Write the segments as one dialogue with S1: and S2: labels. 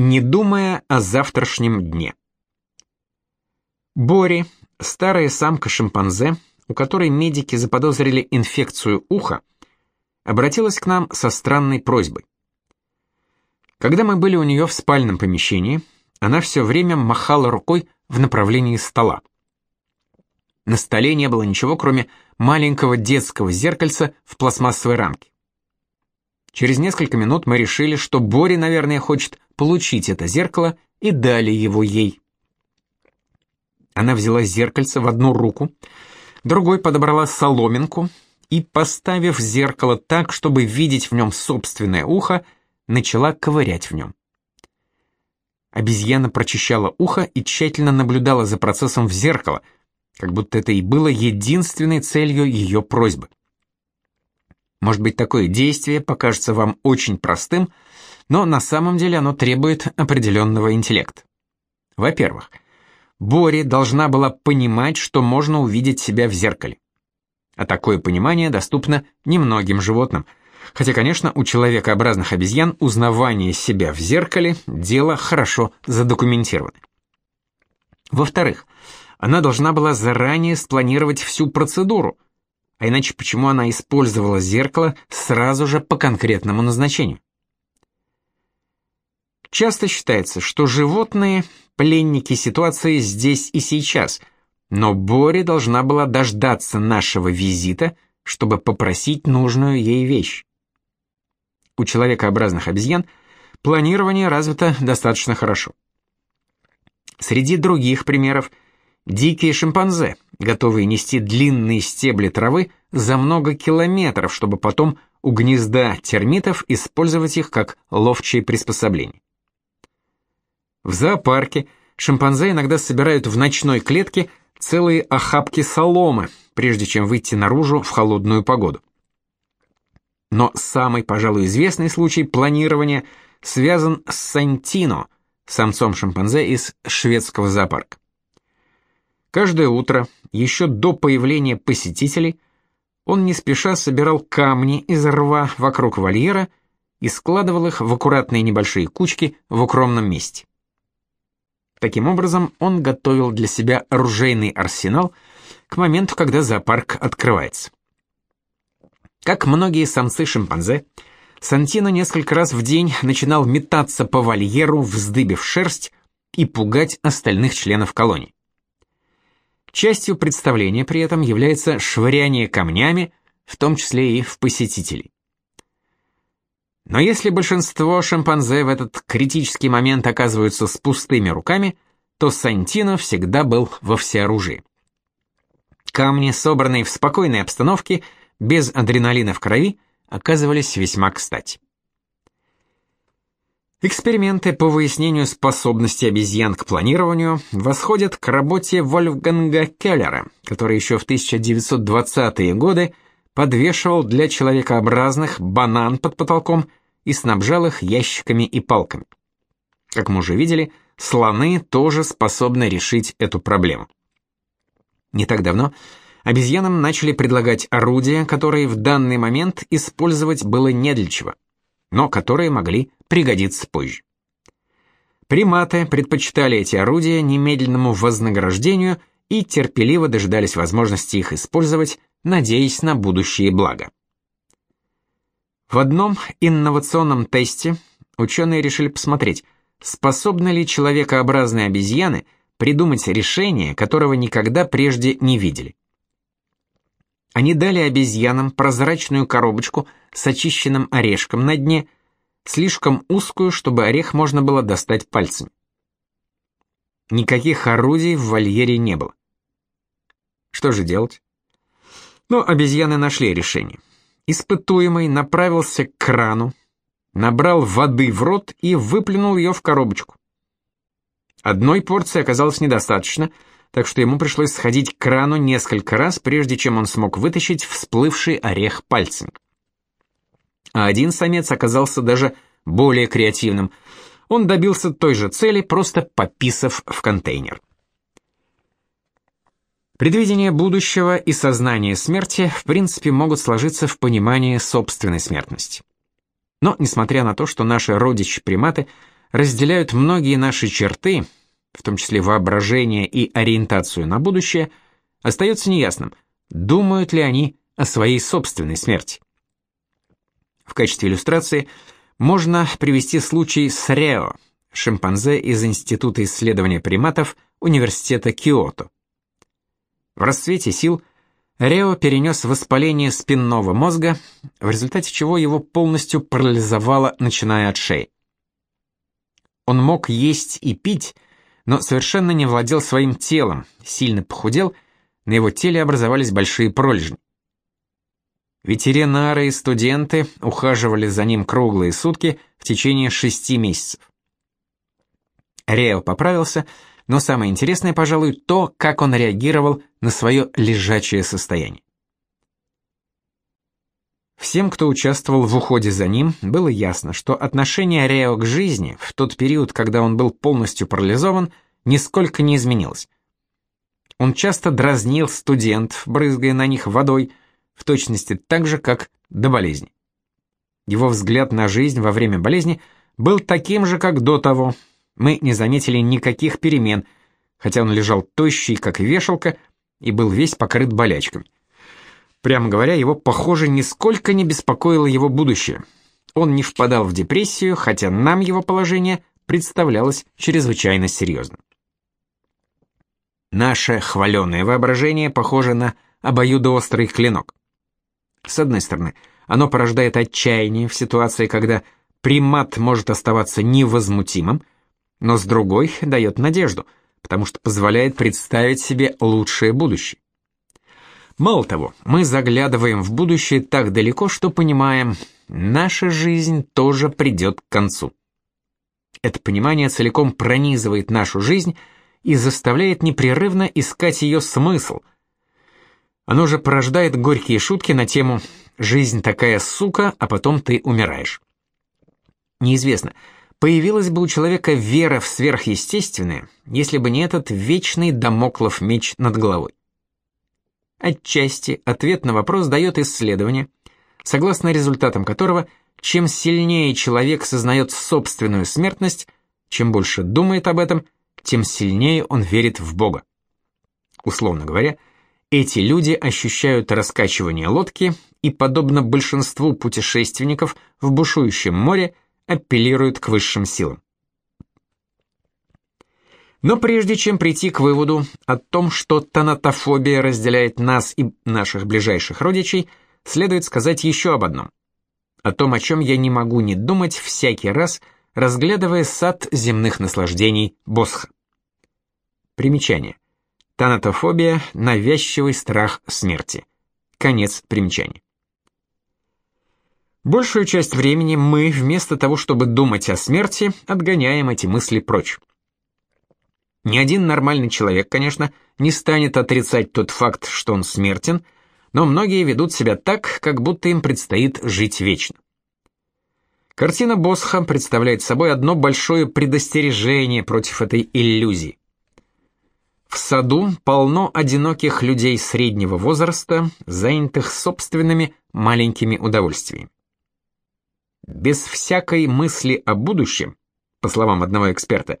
S1: не думая о завтрашнем дне. Бори, старая самка шимпанзе, у которой медики заподозрили инфекцию уха, обратилась к нам со странной просьбой. Когда мы были у нее в спальном помещении, она все время махала рукой в направлении стола. На столе не было ничего, кроме маленького детского зеркальца в пластмассовой рамке. Через несколько минут мы решили, что Бори, наверное, хочет получить это зеркало, и дали его ей. Она взяла зеркальце в одну руку, другой подобрала соломинку и, поставив зеркало так, чтобы видеть в нем собственное ухо, начала ковырять в нем. Обезьяна прочищала ухо и тщательно наблюдала за процессом в зеркало, как будто это и было единственной целью ее просьбы. Может быть, такое действие покажется вам очень простым, но на самом деле оно требует определенного интеллекта. Во-первых, Бори должна была понимать, что можно увидеть себя в зеркале. А такое понимание доступно немногим животным. Хотя, конечно, у человекообразных обезьян узнавание себя в зеркале – дело хорошо задокументировано. Во-вторых, она должна была заранее спланировать всю процедуру, а иначе почему она использовала зеркало сразу же по конкретному назначению? Часто считается, что животные – пленники ситуации здесь и сейчас, но Бори должна была дождаться нашего визита, чтобы попросить нужную ей вещь. У человекообразных обезьян планирование развито достаточно хорошо. Среди других примеров – дикие шимпанзе, готовые нести длинные стебли травы за много километров, чтобы потом у гнезда термитов использовать их как ловчие приспособления. В зоопарке шимпанзе иногда собирают в ночной клетке целые охапки соломы, прежде чем выйти наружу в холодную погоду. Но самый, пожалуй, известный случай планирования связан с Сантино, самцом шимпанзе из шведского зоопарка. Каждое утро, еще до появления посетителей, он не спеша собирал камни из рва вокруг вольера и складывал их в аккуратные небольшие кучки в укромном месте. Таким образом, он готовил для себя оружейный арсенал к моменту, когда зоопарк открывается. Как многие самцы-шимпанзе, Сантино несколько раз в день начинал метаться по вольеру, вздыбив шерсть, и пугать остальных членов колонии. Частью представления при этом является швыряние камнями, в том числе и в посетителей. Но если большинство шимпанзе в этот критический момент оказываются с пустыми руками, то Сантино всегда был во всеоружии. Камни, собранные в спокойной обстановке, без адреналина в крови, оказывались весьма кстати. Эксперименты по выяснению способности обезьян к планированию восходят к работе Вольфганга Келлера, который еще в 1920-е годы подвешивал для человекообразных банан под потолком и снабжал их ящиками и палками. Как мы уже видели, слоны тоже способны решить эту проблему. Не так давно обезьянам начали предлагать орудия, которые в данный момент использовать было не для чего, но которые могли пригодиться позже. Приматы предпочитали эти орудия немедленному вознаграждению и терпеливо дожидались возможности их использовать, надеясь на будущее благо. В одном инновационном тесте ученые решили посмотреть, способны ли человекообразные обезьяны придумать решение, которого никогда прежде не видели. Они дали обезьянам прозрачную коробочку с очищенным орешком на дне, слишком узкую, чтобы орех можно было достать пальцами. Никаких орудий в вольере не было. Что же делать? Ну, обезьяны нашли решение. Испытуемый направился к крану, набрал воды в рот и выплюнул ее в коробочку. Одной порции оказалось недостаточно, так что ему пришлось сходить к крану несколько раз, прежде чем он смог вытащить всплывший орех пальцем. А один самец оказался даже более креативным. Он добился той же цели, просто пописав в контейнер. Предвидение будущего и сознание смерти в принципе могут сложиться в понимании собственной смертности. Но, несмотря на то, что наши родичи-приматы разделяют многие наши черты, в том числе воображение и ориентацию на будущее, остается неясным, думают ли они о своей собственной смерти. В качестве иллюстрации можно привести случай с Рео, шимпанзе из Института исследования приматов Университета Киото. В расцвете сил Рео перенес воспаление спинного мозга, в результате чего его полностью парализовало, начиная от шеи. Он мог есть и пить, но совершенно не владел своим телом, сильно похудел, на его теле образовались большие пролежни. Ветеринары и студенты ухаживали за ним круглые сутки в течение шести месяцев. Рео поправился, но самое интересное, пожалуй, то, как он реагировал на свое лежачее состояние. Всем, кто участвовал в уходе за ним, было ясно, что отношение Рео к жизни в тот период, когда он был полностью парализован, нисколько не изменилось. Он часто дразнил студентов, брызгая на них водой, в точности так же, как до болезни. Его взгляд на жизнь во время болезни был таким же, как до того. Мы не заметили никаких перемен, хотя он лежал тощий, как вешалка, и был весь покрыт болячками. Прямо говоря, его, похоже, нисколько не беспокоило его будущее. Он не впадал в депрессию, хотя нам его положение представлялось чрезвычайно серьезным. Наше хваленое воображение похоже на обоюдоострый клинок. С одной стороны, оно порождает отчаяние в ситуации, когда примат может оставаться невозмутимым, но с другой дает надежду, потому что позволяет представить себе лучшее будущее. Мало того, мы заглядываем в будущее так далеко, что понимаем, наша жизнь тоже придет к концу. Это понимание целиком пронизывает нашу жизнь и заставляет непрерывно искать ее смысл. Оно же порождает горькие шутки на тему «жизнь такая сука, а потом ты умираешь». Неизвестно, появилась бы у человека вера в сверхъестественное, если бы не этот вечный домоклов меч над головой. Отчасти ответ на вопрос дает исследование, согласно результатам которого, чем сильнее человек сознает собственную смертность, чем больше думает об этом, тем сильнее он верит в Бога. Условно говоря, эти люди ощущают раскачивание лодки и, подобно большинству путешественников в бушующем море, апеллируют к высшим силам. Но прежде чем прийти к выводу о том, что тонатофобия разделяет нас и наших ближайших родичей, следует сказать еще об одном. О том, о чем я не могу не думать всякий раз, разглядывая сад земных наслаждений Босха. Примечание. Танатофобия – навязчивый страх смерти. Конец примечания. Большую часть времени мы, вместо того, чтобы думать о смерти, отгоняем эти мысли прочь. Ни один нормальный человек, конечно, не станет отрицать тот факт, что он смертен, но многие ведут себя так, как будто им предстоит жить вечно. Картина Босха представляет собой одно большое предостережение против этой иллюзии. В саду полно одиноких людей среднего возраста, занятых собственными маленькими удовольствиями. Без всякой мысли о будущем, по словам одного эксперта,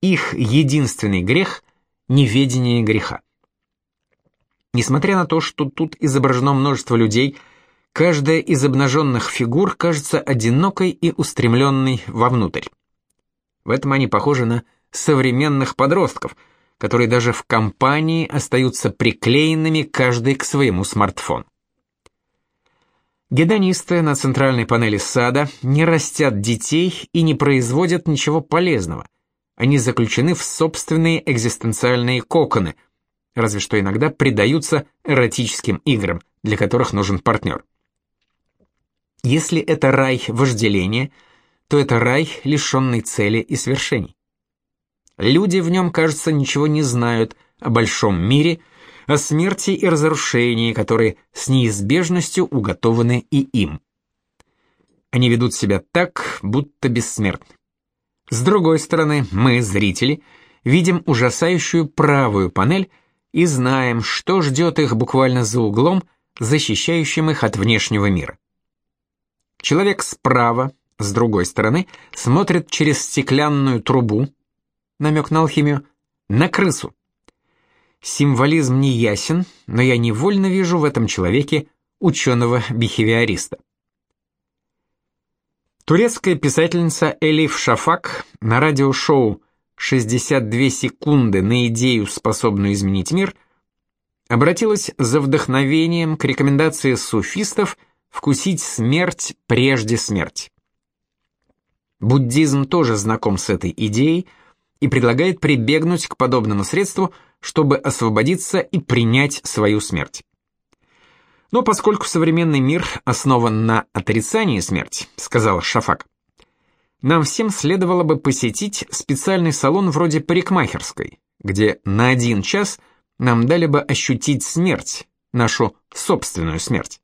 S1: их единственный грех – неведение греха. Несмотря на то, что тут изображено множество людей, каждая из обнаженных фигур кажется одинокой и устремленной вовнутрь. В этом они похожи на современных подростков, которые даже в компании остаются приклеенными каждый к своему смартфону. Гедонисты на центральной панели сада не растят детей и не производят ничего полезного – они заключены в собственные экзистенциальные коконы, разве что иногда предаются эротическим играм, для которых нужен партнер. Если это рай вожделения, то это рай, лишенный цели и свершений. Люди в нем, кажется, ничего не знают о большом мире, о смерти и разрушении, которые с неизбежностью уготованы и им. Они ведут себя так, будто бессмертны. С другой стороны, мы, зрители, видим ужасающую правую панель и знаем, что ждет их буквально за углом, защищающим их от внешнего мира. Человек справа, с другой стороны, смотрит через стеклянную трубу, намек на алхимию, на крысу. Символизм не ясен, но я невольно вижу в этом человеке ученого-бихевиориста. Турецкая писательница Элиф Шафак на радиошоу «62 секунды на идею, способную изменить мир» обратилась за вдохновением к рекомендации суфистов вкусить смерть прежде смерти. Буддизм тоже знаком с этой идеей и предлагает прибегнуть к подобному средству, чтобы освободиться и принять свою смерть. Но поскольку современный мир основан на отрицании смерти, сказал Шафак, нам всем следовало бы посетить специальный салон вроде парикмахерской, где на один час нам дали бы ощутить смерть, нашу собственную смерть.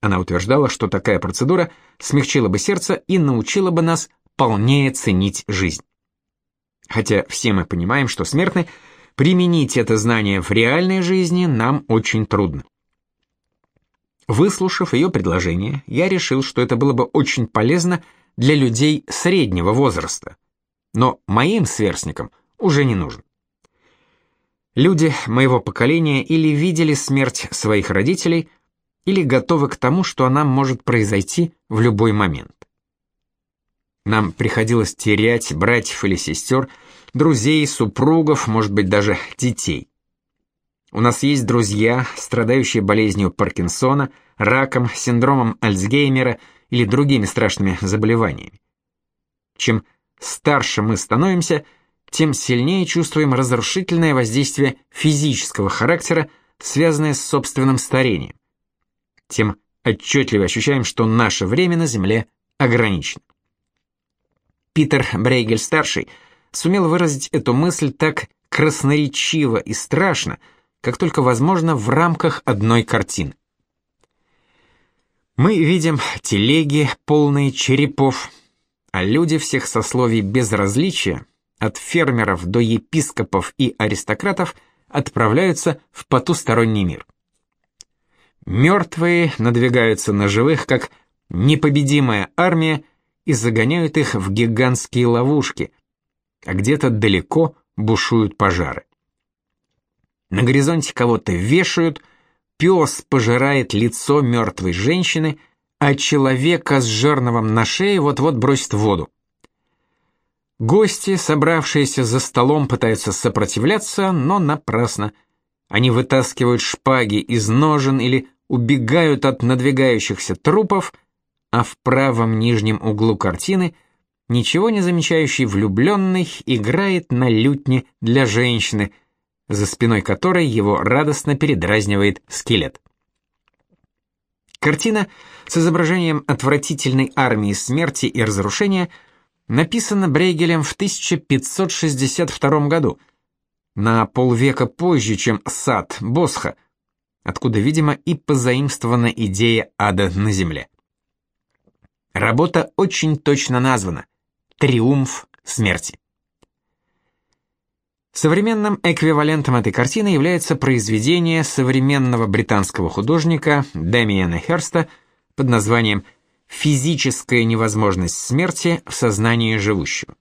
S1: Она утверждала, что такая процедура смягчила бы сердце и научила бы нас полнее ценить жизнь. Хотя все мы понимаем, что смертны, применить это знание в реальной жизни нам очень трудно. Выслушав ее предложение, я решил, что это было бы очень полезно для людей среднего возраста, но моим сверстникам уже не нужен. Люди моего поколения или видели смерть своих родителей, или готовы к тому, что она может произойти в любой момент. Нам приходилось терять братьев или сестер, друзей, супругов, может быть, даже детей. У нас есть друзья, страдающие болезнью Паркинсона, раком, синдромом Альцгеймера или другими страшными заболеваниями. Чем старше мы становимся, тем сильнее чувствуем разрушительное воздействие физического характера, связанное с собственным старением тем отчетливо ощущаем, что наше время на Земле ограничено. Питер Брейгель-старший сумел выразить эту мысль так красноречиво и страшно, как только возможно в рамках одной картины. Мы видим телеги, полные черепов, а люди всех сословий безразличия, от фермеров до епископов и аристократов, отправляются в потусторонний мир. Мертвые надвигаются на живых, как непобедимая армия, и загоняют их в гигантские ловушки, а где-то далеко бушуют пожары. На горизонте кого-то вешают, пес пожирает лицо мертвой женщины, а человека с жерновом на шее вот-вот бросит в воду. Гости, собравшиеся за столом, пытаются сопротивляться, но напрасно. Они вытаскивают шпаги из ножен или убегают от надвигающихся трупов, а в правом нижнем углу картины ничего не замечающий влюбленный играет на лютне для женщины, за спиной которой его радостно передразнивает скелет. Картина с изображением отвратительной армии смерти и разрушения написана Брейгелем в 1562 году, на полвека позже, чем «Сад» Босха – откуда, видимо, и позаимствована идея ада на земле. Работа очень точно названа «Триумф смерти». Современным эквивалентом этой картины является произведение современного британского художника Дэмиена Херста под названием «Физическая невозможность смерти в сознании живущего».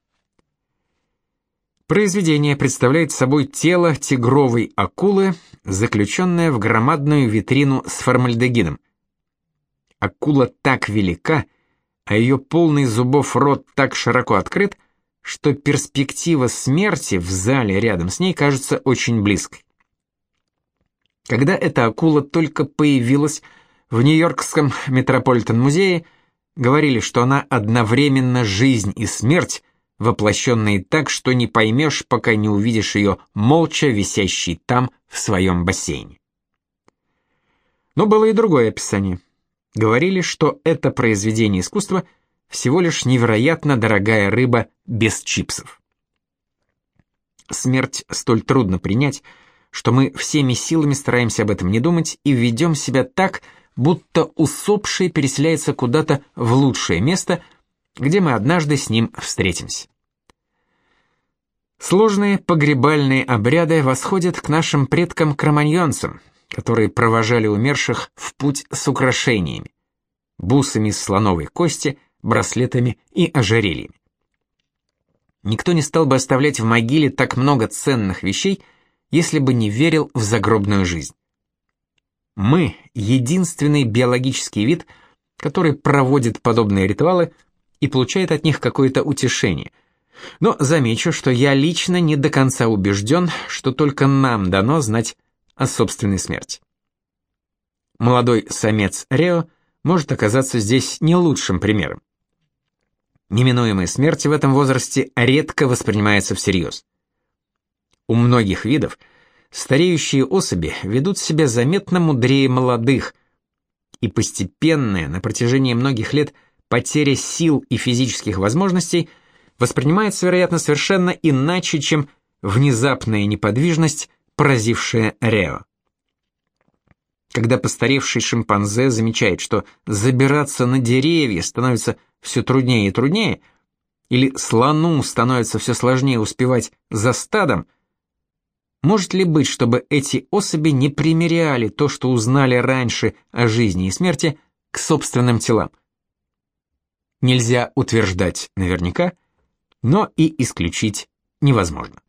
S1: Произведение представляет собой тело тигровой акулы, заключенное в громадную витрину с формальдегидом. Акула так велика, а ее полный зубов рот так широко открыт, что перспектива смерти в зале рядом с ней кажется очень близкой. Когда эта акула только появилась в Нью-Йоркском Метрополитен-музее, говорили, что она одновременно жизнь и смерть, воплощенные так, что не поймешь, пока не увидишь ее молча висящей там в своем бассейне. Но было и другое описание. Говорили, что это произведение искусства всего лишь невероятно дорогая рыба без чипсов. Смерть столь трудно принять, что мы всеми силами стараемся об этом не думать и ведем себя так, будто усопший переселяется куда-то в лучшее место – где мы однажды с ним встретимся. Сложные погребальные обряды восходят к нашим предкам-кроманьонцам, которые провожали умерших в путь с украшениями, бусами из слоновой кости, браслетами и ожерельями. Никто не стал бы оставлять в могиле так много ценных вещей, если бы не верил в загробную жизнь. Мы — единственный биологический вид, который проводит подобные ритуалы и получает от них какое-то утешение. Но замечу, что я лично не до конца убежден, что только нам дано знать о собственной смерти. Молодой самец Рео может оказаться здесь не лучшим примером. Неминуемая смерть в этом возрасте редко воспринимается всерьез. У многих видов стареющие особи ведут себя заметно мудрее молодых, и постепенная на протяжении многих лет потеря сил и физических возможностей воспринимается, вероятно, совершенно иначе, чем внезапная неподвижность, поразившая Рео. Когда постаревший шимпанзе замечает, что забираться на деревья становится все труднее и труднее, или слону становится все сложнее успевать за стадом, может ли быть, чтобы эти особи не примеряли то, что узнали раньше о жизни и смерти, к собственным телам? Нельзя утверждать наверняка, но и исключить невозможно.